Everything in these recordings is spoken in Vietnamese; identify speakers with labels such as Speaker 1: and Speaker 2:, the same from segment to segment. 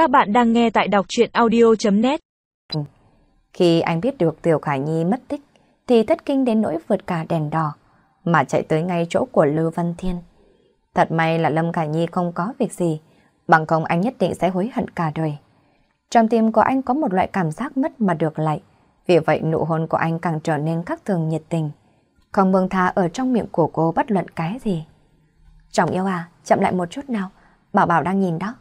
Speaker 1: Các bạn đang nghe tại đọc chuyện audio.net ừ.
Speaker 2: Khi anh biết được Tiểu Khải Nhi mất tích, thì thất kinh đến nỗi vượt cả đèn đỏ, mà chạy tới ngay chỗ của Lưu Văn Thiên. Thật may là Lâm Khải Nhi không có việc gì, bằng không anh nhất định sẽ hối hận cả đời. Trong tim của anh có một loại cảm giác mất mà được lại, vì vậy nụ hôn của anh càng trở nên khắc thường nhiệt tình. Không buông tha ở trong miệng của cô bất luận cái gì. Chồng yêu à, chậm lại một chút nào, Bảo Bảo đang nhìn đó.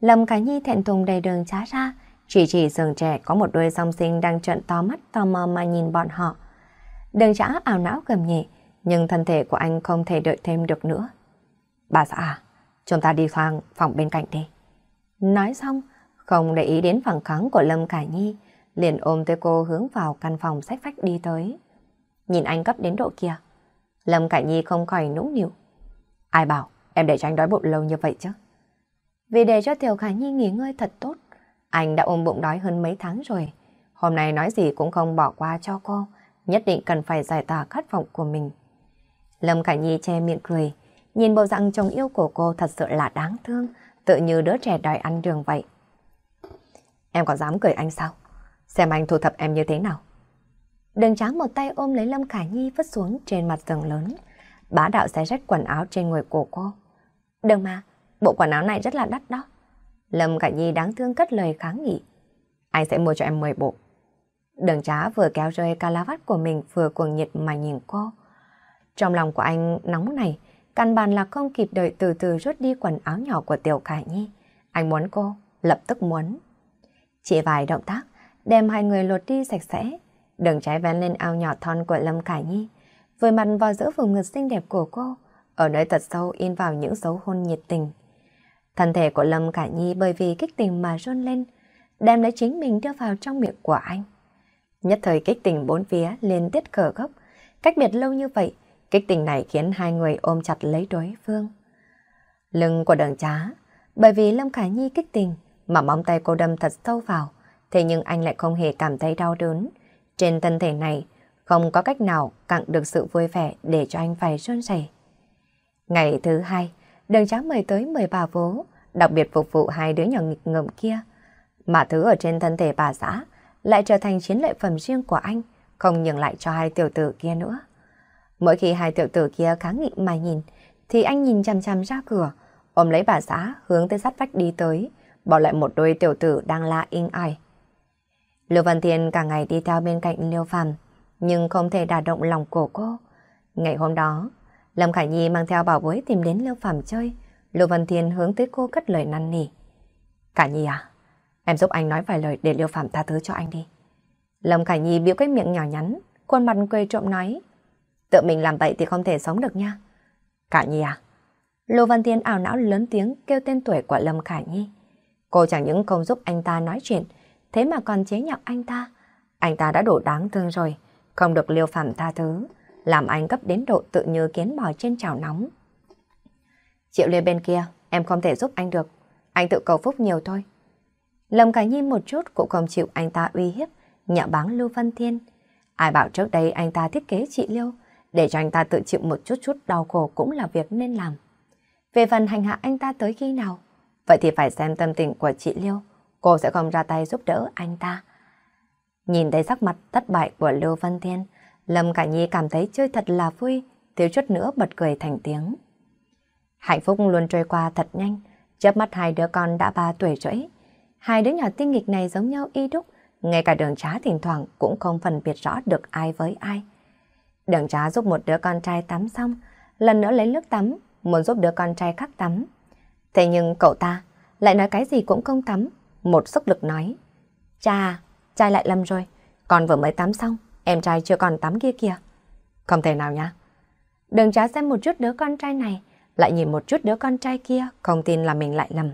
Speaker 2: Lâm Khải Nhi thẹn thùng đầy đường trá ra, chỉ chỉ giường trẻ có một đôi song sinh đang trợn to mắt tò mò mà nhìn bọn họ. Đường trá ảo não gầm nhẹ, nhưng thân thể của anh không thể đợi thêm được nữa. Bà xã à, chúng ta đi sang phòng bên cạnh đi. Nói xong, không để ý đến phản kháng của Lâm Cả Nhi, liền ôm tới cô hướng vào căn phòng sách phách đi tới. Nhìn anh cấp đến độ kia, Lâm Cả Nhi không khỏi nũng nịu. Ai bảo em để cho anh đói bụng lâu như vậy chứ? Vì để cho Tiểu Khả Nhi nghỉ ngơi thật tốt, anh đã ôm bụng đói hơn mấy tháng rồi. Hôm nay nói gì cũng không bỏ qua cho cô, nhất định cần phải giải tỏa khát vọng của mình. Lâm Khả Nhi che miệng cười, nhìn bộ dạng chồng yêu của cô thật sự là đáng thương, tự như đứa trẻ đòi ăn đường vậy. Em có dám cười anh sao? Xem anh thu thập em như thế nào? Đường tráng một tay ôm lấy Lâm Khả Nhi vứt xuống trên mặt tầng lớn, bá đạo xé rách quần áo trên người của cô. Đừng mà, bộ quần áo này rất là đắt đó. Lâm Cả Nhi đáng thương cất lời kháng nghị. Anh sẽ mua cho em 10 bộ. Đường trá vừa kéo rơi calavat của mình vừa cuồng nhiệt mà nhìn cô. Trong lòng của anh nóng này, căn bàn là không kịp đợi từ từ rút đi quần áo nhỏ của Tiểu Khải Nhi. Anh muốn cô, lập tức muốn. Chỉ vài động tác, đem hai người lột đi sạch sẽ. Đường trái vén lên ao nhỏ thon của Lâm Khải Nhi, vừa mặt vào giữa vùng ngực xinh đẹp của cô, ở nơi thật sâu in vào những dấu hôn nhiệt tình. Thân thể của Lâm Cả Nhi bởi vì kích tình mà run lên, đem lấy chính mình đưa vào trong miệng của anh. Nhất thời kích tình bốn phía liên tiết cờ gốc, cách biệt lâu như vậy, kích tình này khiến hai người ôm chặt lấy đối phương. Lưng của đường trá, bởi vì Lâm Khải Nhi kích tình mà móng tay cô đâm thật sâu vào, thế nhưng anh lại không hề cảm thấy đau đớn. Trên thân thể này, không có cách nào cặn được sự vui vẻ để cho anh phải run rẩy. Ngày thứ hai, đường trá mời tới mời bà vố, đặc biệt phục vụ hai đứa nhỏ nghịch ngợm kia. Mà thứ ở trên thân thể bà xã lại trở thành chiến lợi phẩm riêng của anh, không nhường lại cho hai tiểu tử kia nữa. Mỗi khi hai tiểu tử kia kháng nghị mà nhìn, thì anh nhìn chằm chằm ra cửa, ôm lấy bà xã hướng tới sát vách đi tới, bỏ lại một đôi tiểu tử đang la in ai. Lưu Văn Thiên cả ngày đi theo bên cạnh Liêu Phàm, nhưng không thể đả động lòng của cô. Ngày hôm đó, Lâm Khải Nhi mang theo bảo bối tìm đến Lưu Phạm chơi, Lưu Văn Thiên hướng tới cô cất lời năn nỉ. Cả Nhi à, em giúp anh nói vài lời để Lưu Phạm tha thứ cho anh đi. Lâm Khải Nhi biểu cái miệng nhỏ nhắn, khuôn mặt quê trộm nói. Tự mình làm vậy thì không thể sống được nha. Cả Nhi à? Lưu Văn Thiên ảo não lớn tiếng kêu tên tuổi của Lâm Khải Nhi. Cô chẳng những không giúp anh ta nói chuyện, thế mà còn chế nhạo anh ta. Anh ta đã đủ đáng thương rồi, không được Lưu phạm tha thứ, làm anh gấp đến độ tự như kiến bò trên chảo nóng. Triệu Lê bên kia, em không thể giúp anh được, anh tự cầu phúc nhiều thôi. Lâm Khải Nhi một chút cũng không chịu anh ta uy hiếp, nhạo báng Lưu Văn Thiên. Ai bảo trước đây anh ta thiết kế chị Liêu, để cho anh ta tự chịu một chút chút đau khổ cũng là việc nên làm. Về phần hành hạ anh ta tới khi nào, vậy thì phải xem tâm tình của chị Liêu, cô sẽ không ra tay giúp đỡ anh ta. Nhìn thấy sắc mặt thất bại của Lưu Văn Thiên, Lâm Cả Nhi cảm thấy chơi thật là vui, thiếu chút nữa bật cười thành tiếng. Hạnh phúc luôn trôi qua thật nhanh, chớp mắt hai đứa con đã ba tuổi rưỡi. Hai đứa nhỏ tinh nghịch này giống nhau y đúc, ngay cả đường trá thỉnh thoảng cũng không phân biệt rõ được ai với ai. Đường trá giúp một đứa con trai tắm xong, lần nữa lấy nước tắm, muốn giúp đứa con trai khác tắm. Thế nhưng cậu ta lại nói cái gì cũng không tắm, một sức lực nói. Cha, trai lại lầm rồi, con vừa mới tắm xong, em trai chưa còn tắm kia kìa. Không thể nào nhá. Đừng trá xem một chút đứa con trai này, lại nhìn một chút đứa con trai kia, không tin là mình lại lầm.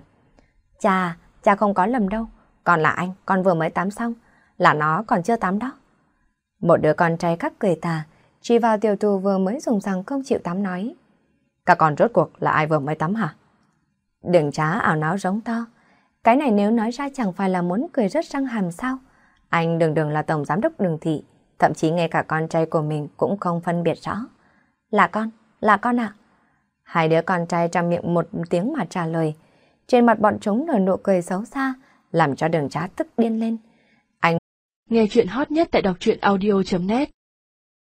Speaker 2: Cha, cha không có lầm đâu, còn là anh, con vừa mới tắm xong, là nó còn chưa tắm đó. Một đứa con trai khác cười tà, chỉ vào tiểu tù vừa mới dùng rằng không chịu tắm nói. Cả con rốt cuộc là ai vừa mới tắm hả? Đừng trá ảo não giống to. Cái này nếu nói ra chẳng phải là muốn cười rất răng hàm sao? Anh đường đường là tổng giám đốc đường thị, thậm chí ngay cả con trai của mình cũng không phân biệt rõ. Là con, là con ạ. Hai đứa con trai trong miệng một tiếng mà trả lời. Trên mặt bọn chúng nở nụ cười xấu xa, làm cho đường trá tức điên lên.
Speaker 1: anh Nghe chuyện hot nhất tại đọc truyện audio.net